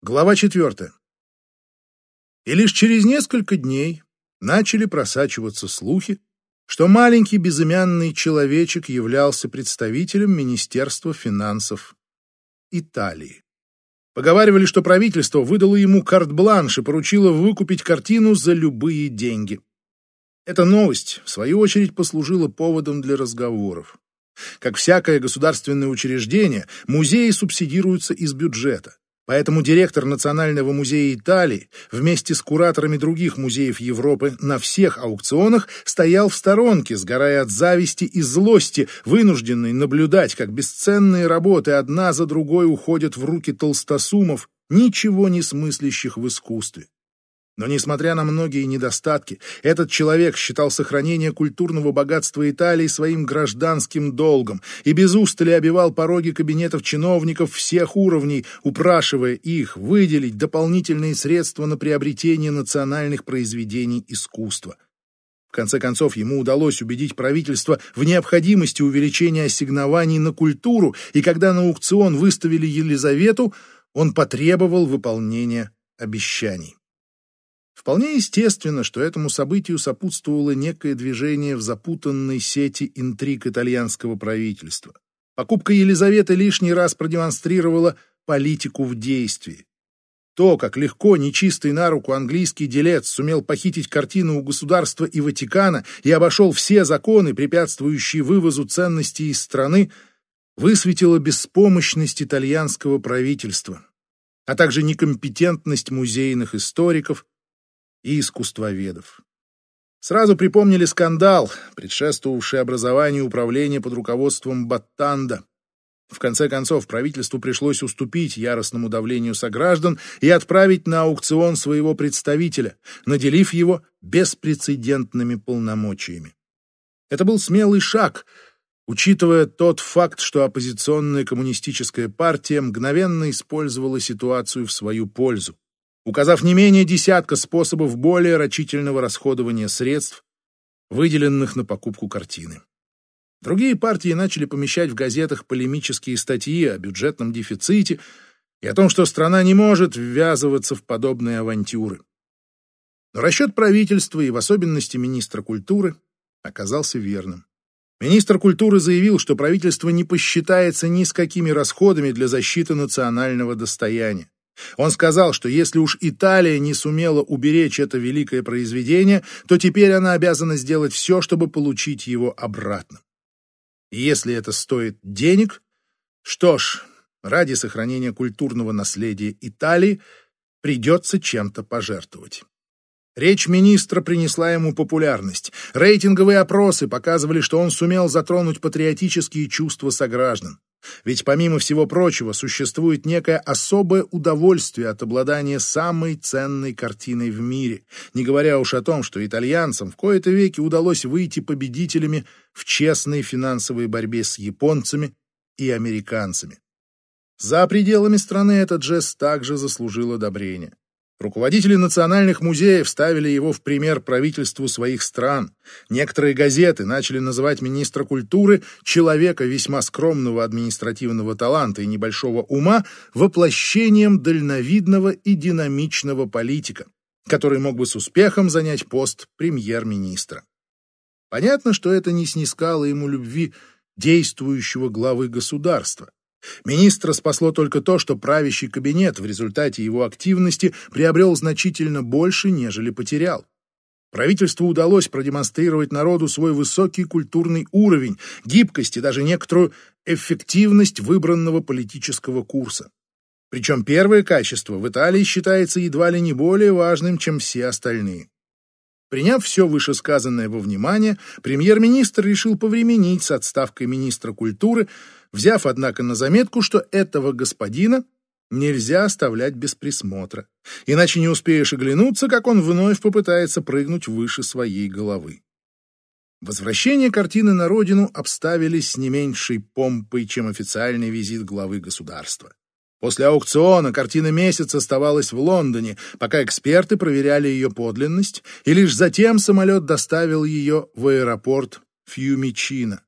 Глава четвертая. И лишь через несколько дней начали просачиваться слухи, что маленький безымянный человечек являлся представителем Министерства финансов Италии. Поговаривали, что правительство выдало ему карт-бланш и поручило выкупить картину за любые деньги. Эта новость, в свою очередь, послужила поводом для разговоров. Как всякое государственное учреждение, музеи субсидируются из бюджета. Поэтому директор Национального музея Италии вместе с кураторами других музеев Европы на всех аукционах стоял в сторонке, сгорая от зависти и злости, вынужденный наблюдать, как бесценные работы одна за другой уходят в руки толстосумов, ничего не смыслящих в искусстве. Но, несмотря на многие недостатки, этот человек считал сохранение культурного богатства Италии своим гражданским долгом и без устали обивал пороги кабинетов чиновников всех уровней, упрашивая их выделить дополнительные средства на приобретение национальных произведений искусства. В конце концов, ему удалось убедить правительство в необходимости увеличения ассигнований на культуру, и когда на аукцион выставили Елизавету, он потребовал выполнения обещаний. Вполне естественно, что этому событию сопутствовало некое движение в запутанной сети интриг итальянского правительства. Покупка Елизаветы лишний раз продемонстрировала политику в действии. То, как легко, нечистый на руку английский делец сумел похитить картину у государства и Ватикана и обошел все законы, препятствующие вывозу ценностей из страны, высветило беспомощность итальянского правительства, а также некомпетентность музейных историков, и искусствоведов. Сразу припомнили скандал, предшествовавший образованию управления под руководством Баттанда. В конце концов, правительству пришлось уступить яростному давлению сограждан и отправить на аукцион своего представителя, наделив его беспрецедентными полномочиями. Это был смелый шаг, учитывая тот факт, что оппозиционная коммунистическая партия мгновенно использовала ситуацию в свою пользу указав не менее десятка способов более рачительного расходования средств, выделенных на покупку картины. Другие партии начали помещать в газетах полемические статьи о бюджетном дефиците и о том, что страна не может ввязываться в подобные авантюры. Но расчет правительства и в особенности министра культуры оказался верным. Министр культуры заявил, что правительство не посчитается ни с какими расходами для защиты национального достояния. Он сказал, что если уж Италия не сумела уберечь это великое произведение, то теперь она обязана сделать все, чтобы получить его обратно. Если это стоит денег, что ж, ради сохранения культурного наследия Италии придется чем-то пожертвовать. Речь министра принесла ему популярность. Рейтинговые опросы показывали, что он сумел затронуть патриотические чувства сограждан. Ведь помимо всего прочего существует некое особое удовольствие от обладания самой ценной картиной в мире, не говоря уж о том, что итальянцам в кои-то веки удалось выйти победителями в честной финансовой борьбе с японцами и американцами. За пределами страны этот жест также заслужил одобрения. Руководители национальных музеев ставили его в пример правительству своих стран. Некоторые газеты начали называть министра культуры, человека весьма скромного административного таланта и небольшого ума, воплощением дальновидного и динамичного политика, который мог бы с успехом занять пост премьер-министра. Понятно, что это не снискало ему любви действующего главы государства. Министра спасло только то, что правящий кабинет в результате его активности приобрел значительно больше, нежели потерял. Правительству удалось продемонстрировать народу свой высокий культурный уровень, гибкость и даже некоторую эффективность выбранного политического курса. Причем первое качество в Италии считается едва ли не более важным, чем все остальные. Приняв все вышесказанное во внимание, премьер-министр решил повременить с отставкой министра культуры, взяв, однако, на заметку, что этого господина нельзя оставлять без присмотра, иначе не успеешь оглянуться, как он вновь попытается прыгнуть выше своей головы. Возвращение картины на родину обставили с не меньшей помпой, чем официальный визит главы государства. После аукциона картина месяц оставалась в Лондоне, пока эксперты проверяли ее подлинность, и лишь затем самолет доставил ее в аэропорт Фьюмичино.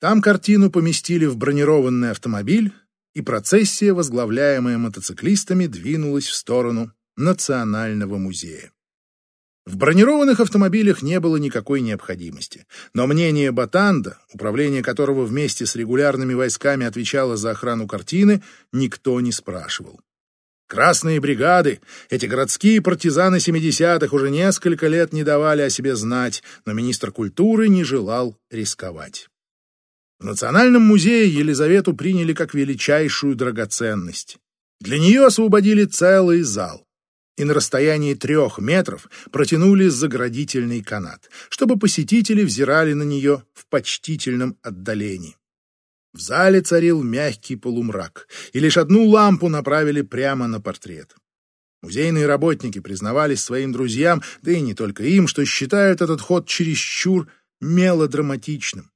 Там картину поместили в бронированный автомобиль и процессия, возглавляемая мотоциклистами, двинулась в сторону Национального музея. В бронированных автомобилях не было никакой необходимости, но мнение Батанда, управление которого вместе с регулярными войсками отвечало за охрану картины, никто не спрашивал. Красные бригады, эти городские партизаны 70-х уже несколько лет не давали о себе знать, но министр культуры не желал рисковать. В Национальном музее Елизавету приняли как величайшую драгоценность. Для нее освободили целый зал и на расстоянии трех метров протянули заградительный канат, чтобы посетители взирали на нее в почтительном отдалении. В зале царил мягкий полумрак, и лишь одну лампу направили прямо на портрет. Музейные работники признавались своим друзьям, да и не только им, что считают этот ход чересчур мелодраматичным.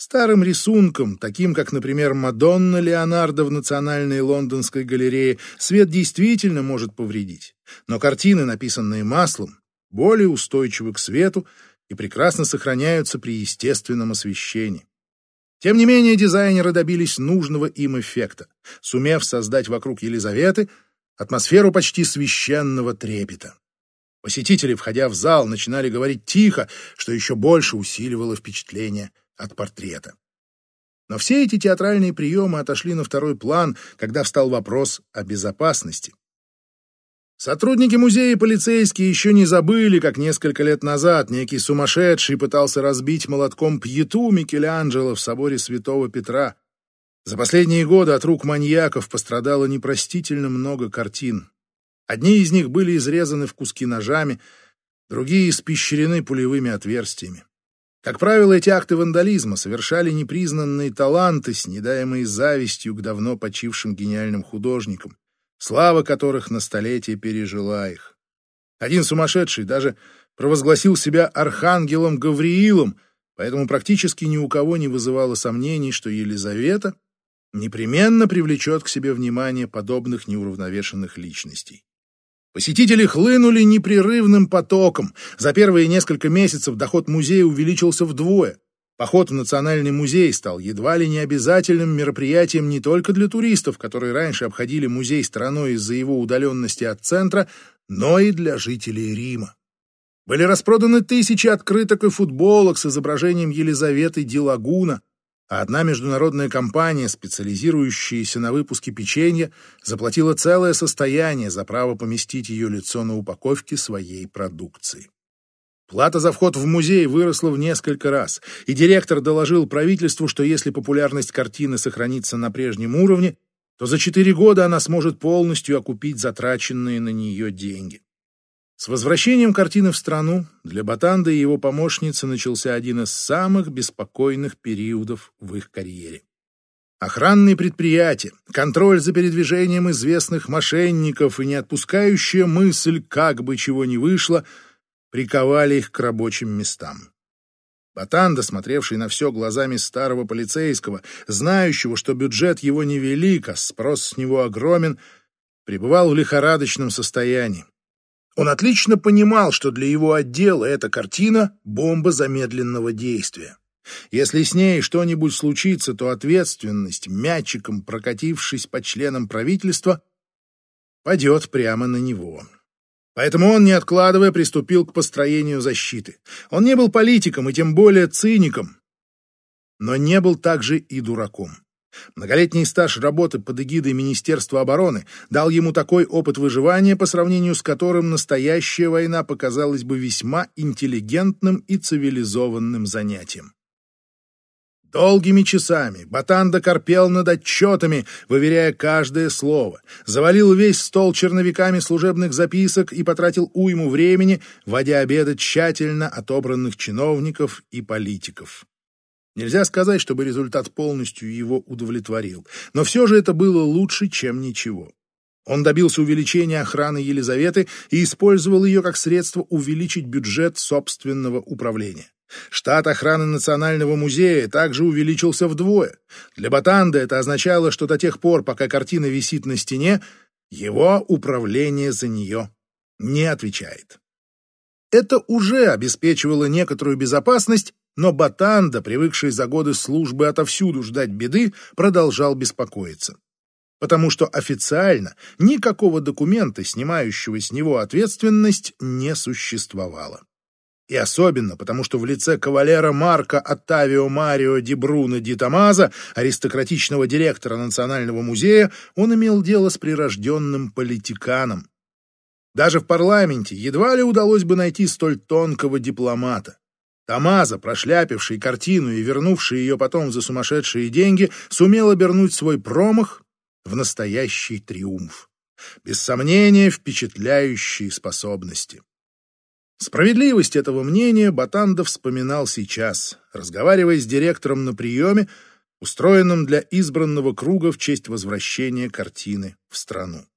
Старым рисунком, таким как, например, Мадонна Леонардо в Национальной лондонской галерее, свет действительно может повредить. Но картины, написанные маслом, более устойчивы к свету и прекрасно сохраняются при естественном освещении. Тем не менее, дизайнеры добились нужного им эффекта, сумев создать вокруг Елизаветы атмосферу почти священного трепета. Посетители, входя в зал, начинали говорить тихо, что еще больше усиливало впечатление от портрета. Но все эти театральные приемы отошли на второй план, когда встал вопрос о безопасности. Сотрудники музея и полицейские еще не забыли, как несколько лет назад некий сумасшедший пытался разбить молотком пьету Микеланджело в соборе Святого Петра. За последние годы от рук маньяков пострадало непростительно много картин. Одни из них были изрезаны в куски ножами, другие испещрены пулевыми отверстиями. Как правило, эти акты вандализма совершали непризнанные таланты, снедаемые завистью к давно почившим гениальным художникам, слава которых на столетие пережила их. Один сумасшедший даже провозгласил себя архангелом Гавриилом, поэтому практически ни у кого не вызывало сомнений, что Елизавета непременно привлечет к себе внимание подобных неуравновешенных личностей. Посетители хлынули непрерывным потоком. За первые несколько месяцев доход музея увеличился вдвое. Поход в Национальный музей стал едва ли не обязательным мероприятием не только для туристов, которые раньше обходили музей стороной из-за его удаленности от центра, но и для жителей Рима. Были распроданы тысячи открыток и футболок с изображением Елизаветы Дилагуна, а одна международная компания, специализирующаяся на выпуске печенья, заплатила целое состояние за право поместить ее лицо на упаковке своей продукции. Плата за вход в музей выросла в несколько раз, и директор доложил правительству, что если популярность картины сохранится на прежнем уровне, то за четыре года она сможет полностью окупить затраченные на нее деньги. С возвращением картины в страну для Батанда и его помощницы начался один из самых беспокойных периодов в их карьере. Охранные предприятия, контроль за передвижением известных мошенников и не отпускающая мысль, как бы чего ни вышло, приковали их к рабочим местам. Батанда, смотревший на все глазами старого полицейского, знающего, что бюджет его невелик, а спрос с него огромен, пребывал в лихорадочном состоянии. Он отлично понимал, что для его отдела эта картина — бомба замедленного действия. Если с ней что-нибудь случится, то ответственность, мячиком прокатившись по членам правительства, падет прямо на него. Поэтому он, не откладывая, приступил к построению защиты. Он не был политиком и тем более циником, но не был также и дураком. Многолетний стаж работы под эгидой Министерства обороны дал ему такой опыт выживания, по сравнению с которым настоящая война показалась бы весьма интеллигентным и цивилизованным занятием. Долгими часами Батанда корпел над отчетами, выверяя каждое слово, завалил весь стол черновиками служебных записок и потратил уйму времени, вводя обеды тщательно отобранных чиновников и политиков. Нельзя сказать, чтобы результат полностью его удовлетворил, но все же это было лучше, чем ничего. Он добился увеличения охраны Елизаветы и использовал ее как средство увеличить бюджет собственного управления. Штат охраны Национального музея также увеличился вдвое. Для Батанда это означало, что до тех пор, пока картина висит на стене, его управление за нее не отвечает. Это уже обеспечивало некоторую безопасность, но Батанда, привыкший за годы службы отовсюду ждать беды, продолжал беспокоиться. потому что официально никакого документа, снимающего с него ответственность, не существовало. И особенно потому, что в лице кавалера Марка Оттавио Марио Ди Бруно Ди Томазо, аристократичного директора Национального музея, он имел дело с прирожденным политиканом. Даже в парламенте едва ли удалось бы найти столь тонкого дипломата. Тамаза, прошляпивший картину и вернувший ее потом за сумасшедшие деньги, сумел обернуть свой промах в настоящий триумф. Без сомнения, впечатляющие способности. Справедливость этого мнения Батанда вспоминал сейчас, разговаривая с директором на приеме, устроенном для избранного круга в честь возвращения картины в страну.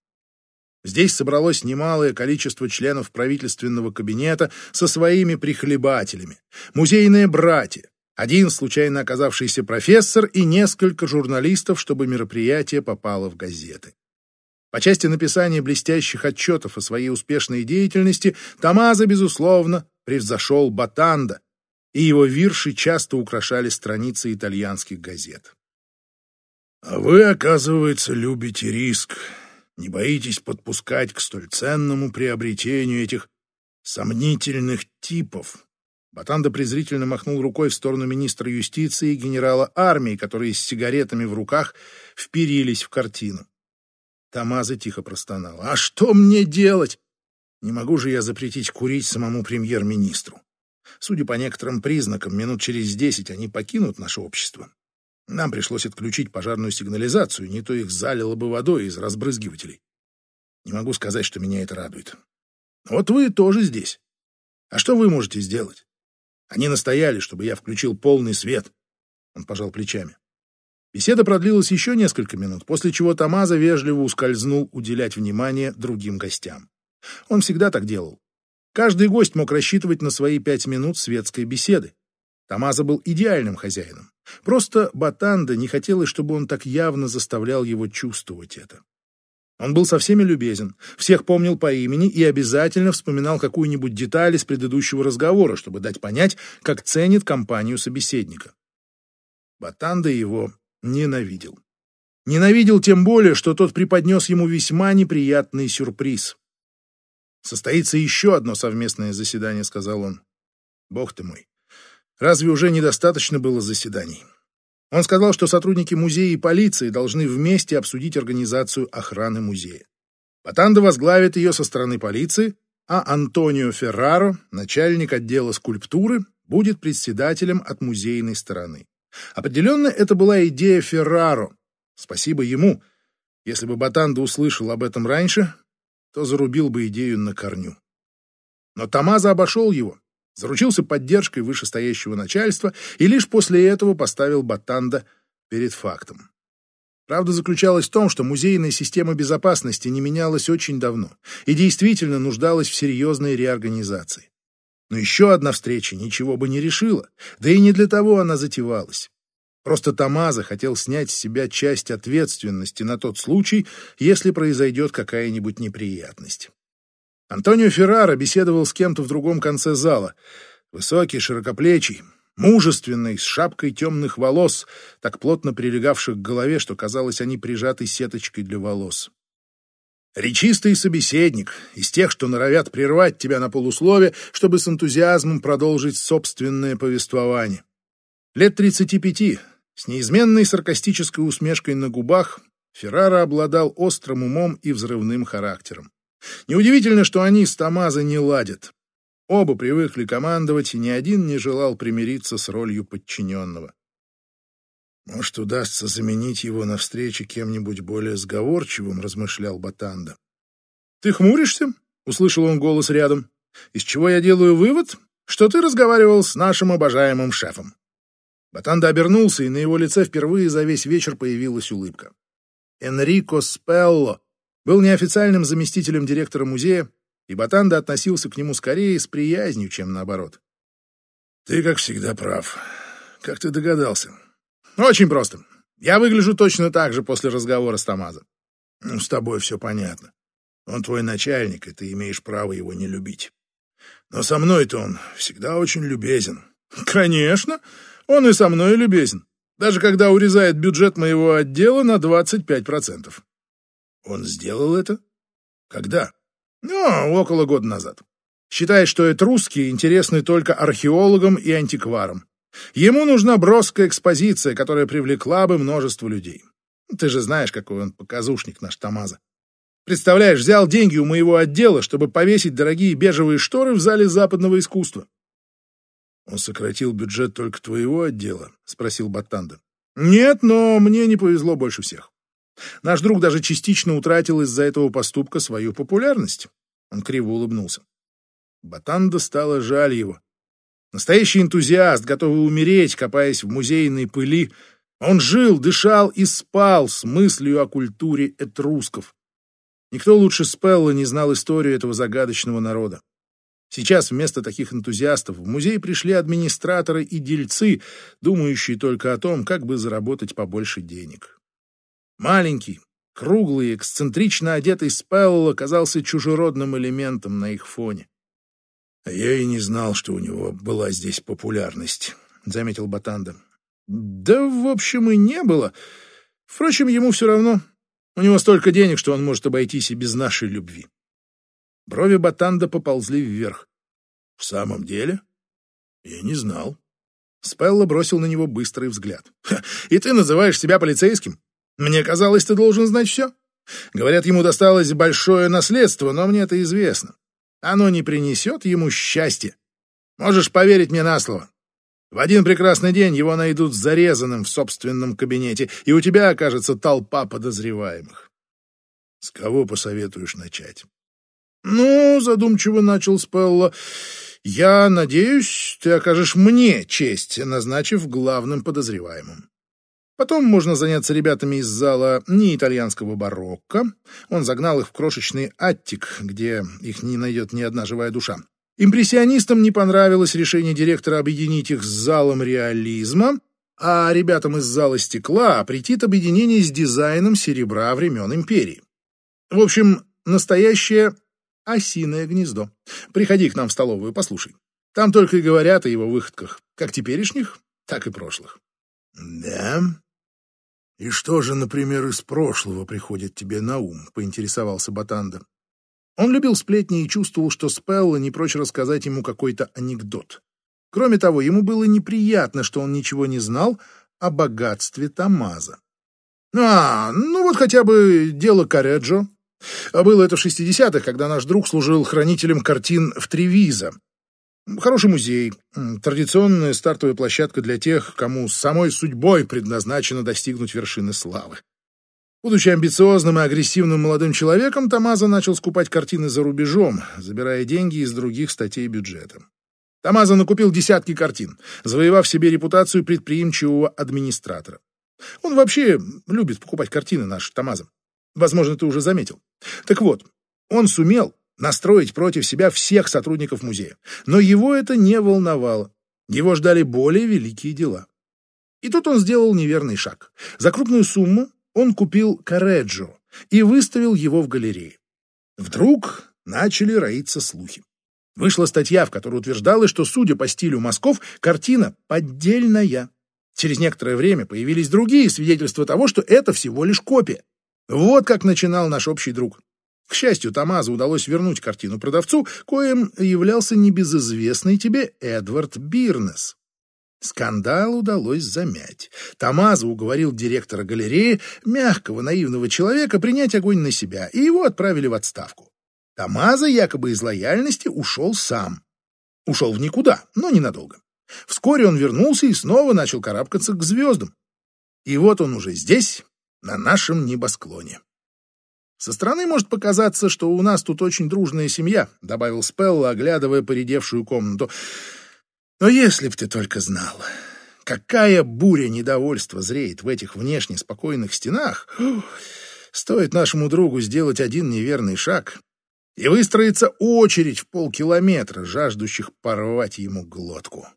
Здесь собралось немалое количество членов правительственного кабинета со своими прихлебателями, музейные братья, один случайно оказавшийся профессор и несколько журналистов, чтобы мероприятие попало в газеты. По части написания блестящих отчетов о своей успешной деятельности Тамаза, безусловно, превзошел Батанда, и его вирши часто украшали страницы итальянских газет. «А вы, оказывается, любите риск», не боитесь подпускать к столь ценному приобретению этих сомнительных типов. Батанда презрительно махнул рукой в сторону министра юстиции и генерала армии, которые с сигаретами в руках вперились в картину. Тамаза тихо простонал. «А что мне делать? Не могу же я запретить курить самому премьер-министру. Судя по некоторым признакам, минут через десять они покинут наше общество. Нам пришлось отключить пожарную сигнализацию, не то их залило бы водой из разбрызгивателей. Не могу сказать, что меня это радует. Вот вы тоже здесь. А что вы можете сделать? Они настояли, чтобы я включил полный свет. Он пожал плечами. Беседа продлилась еще несколько минут, после чего Тамаза вежливо ускользнул уделять внимание другим гостям. Он всегда так делал. Каждый гость мог рассчитывать на свои пять минут светской беседы. Тамаза был идеальным хозяином. Просто Батанда не хотелось, чтобы он так явно заставлял его чувствовать это. Он был со всеми любезен, всех помнил по имени и обязательно вспоминал какую-нибудь деталь из предыдущего разговора, чтобы дать понять, как ценит компанию собеседника. Батанда его ненавидел. Ненавидел тем более, что тот преподнес ему весьма неприятный сюрприз. «Состоится еще одно совместное заседание», — сказал он. «Бог ты мой, Разве уже недостаточно было заседаний? Он сказал, что сотрудники музея и полиции должны вместе обсудить организацию охраны музея. Патанда возглавит ее со стороны полиции, а Антонио Ферраро, начальник отдела скульптуры, будет председателем от музейной стороны. Определенно, это была идея Ферраро. Спасибо ему. Если бы Батанда услышал об этом раньше, то зарубил бы идею на корню. Но Тамаза обошел его заручился поддержкой вышестоящего начальства и лишь после этого поставил Батанда перед фактом. Правда заключалась в том, что музейная система безопасности не менялась очень давно и действительно нуждалась в серьезной реорганизации. Но еще одна встреча ничего бы не решила, да и не для того она затевалась. Просто Тамаза хотел снять с себя часть ответственности на тот случай, если произойдет какая-нибудь неприятность. Антонио Феррара беседовал с кем-то в другом конце зала. Высокий, широкоплечий, мужественный, с шапкой темных волос, так плотно прилегавших к голове, что казалось, они прижаты сеточкой для волос. Речистый собеседник, из тех, что норовят прервать тебя на полуслове, чтобы с энтузиазмом продолжить собственное повествование. Лет тридцати пяти, с неизменной саркастической усмешкой на губах, Феррара обладал острым умом и взрывным характером. Неудивительно, что они с Тамаза не ладят. Оба привыкли командовать, и ни один не желал примириться с ролью подчиненного. «Может, удастся заменить его на встрече кем-нибудь более сговорчивым», — размышлял Батанда. «Ты хмуришься?» — услышал он голос рядом. «Из чего я делаю вывод? Что ты разговаривал с нашим обожаемым шефом». Батанда обернулся, и на его лице впервые за весь вечер появилась улыбка. Энрико Спелло был неофициальным заместителем директора музея, и Батанда относился к нему скорее с приязнью, чем наоборот. «Ты, как всегда, прав. Как ты догадался?» «Очень просто. Я выгляжу точно так же после разговора с Тамазом». «Ну, с тобой все понятно. Он твой начальник, и ты имеешь право его не любить. Но со мной-то он всегда очень любезен». «Конечно, он и со мной любезен, даже когда урезает бюджет моего отдела на 25%. Он сделал это? Когда? Ну, около года назад. Считает, что этрусские интересны только археологам и антикварам. Ему нужна броская экспозиция, которая привлекла бы множество людей. Ты же знаешь, какой он показушник, наш Тамаза. Представляешь, взял деньги у моего отдела, чтобы повесить дорогие бежевые шторы в зале западного искусства. Он сократил бюджет только твоего отдела? Спросил Батанда. Нет, но мне не повезло больше всех. Наш друг даже частично утратил из-за этого поступка свою популярность. Он криво улыбнулся. Батанда стало жаль его. Настоящий энтузиаст, готовый умереть, копаясь в музейной пыли, он жил, дышал и спал с мыслью о культуре этрусков. Никто лучше Спелла не знал историю этого загадочного народа. Сейчас вместо таких энтузиастов в музей пришли администраторы и дельцы, думающие только о том, как бы заработать побольше денег. Маленький, круглый, эксцентрично одетый Спелл оказался чужеродным элементом на их фоне. «Я и не знал, что у него была здесь популярность», — заметил Батанда. «Да, в общем, и не было. Впрочем, ему все равно. У него столько денег, что он может обойтись и без нашей любви». Брови Батанда поползли вверх. «В самом деле? Я не знал». Спелло бросил на него быстрый взгляд. «И ты называешь себя полицейским? Мне казалось, ты должен знать все. Говорят, ему досталось большое наследство, но мне это известно. Оно не принесет ему счастья. Можешь поверить мне на слово. В один прекрасный день его найдут зарезанным в собственном кабинете, и у тебя окажется толпа подозреваемых. С кого посоветуешь начать? «Ну, — задумчиво начал Спелло, — я надеюсь, ты окажешь мне честь, назначив главным подозреваемым. Потом можно заняться ребятами из зала не итальянского барокко. Он загнал их в крошечный аттик, где их не найдет ни одна живая душа. Импрессионистам не понравилось решение директора объединить их с залом реализма, а ребятам из зала стекла претит объединение с дизайном серебра времен империи. В общем, настоящее осиное гнездо. Приходи к нам в столовую, послушай. Там только и говорят о его выходках, как теперешних, так и прошлых. Да? И что же, например, из прошлого приходит тебе на ум, поинтересовался Батанда. Он любил сплетни и чувствовал, что Спелла не прочь рассказать ему какой-то анекдот. Кроме того, ему было неприятно, что он ничего не знал о богатстве Тамаза. А, ну вот хотя бы дело Кареджо, было это в 60-х, когда наш друг служил хранителем картин в Тревиза. Хороший музей, традиционная стартовая площадка для тех, кому самой судьбой предназначено достигнуть вершины славы. Будучи амбициозным и агрессивным молодым человеком, Тамаза начал скупать картины за рубежом, забирая деньги из других статей бюджета. Тамаза накупил десятки картин, завоевав себе репутацию предприимчивого администратора. Он вообще любит покупать картины, наш Тамаза. Возможно, ты уже заметил. Так вот, он сумел настроить против себя всех сотрудников музея. Но его это не волновало. Его ждали более великие дела. И тут он сделал неверный шаг. За крупную сумму он купил Кареджо и выставил его в галерее. Вдруг начали роиться слухи. Вышла статья, в которой утверждалось, что, судя по стилю мазков, картина поддельная. Через некоторое время появились другие свидетельства того, что это всего лишь копия. Вот как начинал наш общий друг. К счастью, Тамазу удалось вернуть картину продавцу, коим являлся небезызвестный тебе Эдвард Бирнес. Скандал удалось замять. Тамазу уговорил директора галереи, мягкого наивного человека, принять огонь на себя, и его отправили в отставку. Тамаза якобы из лояльности ушел сам. Ушел в никуда, но ненадолго. Вскоре он вернулся и снова начал карабкаться к звездам. И вот он уже здесь, на нашем небосклоне. Со стороны может показаться, что у нас тут очень дружная семья, добавил Спелла, оглядывая поредевшую комнату. Но если б ты только знал, какая буря недовольства зреет в этих внешне спокойных стенах, стоит нашему другу сделать один неверный шаг, и выстроится очередь в полкилометра, жаждущих порвать ему глотку.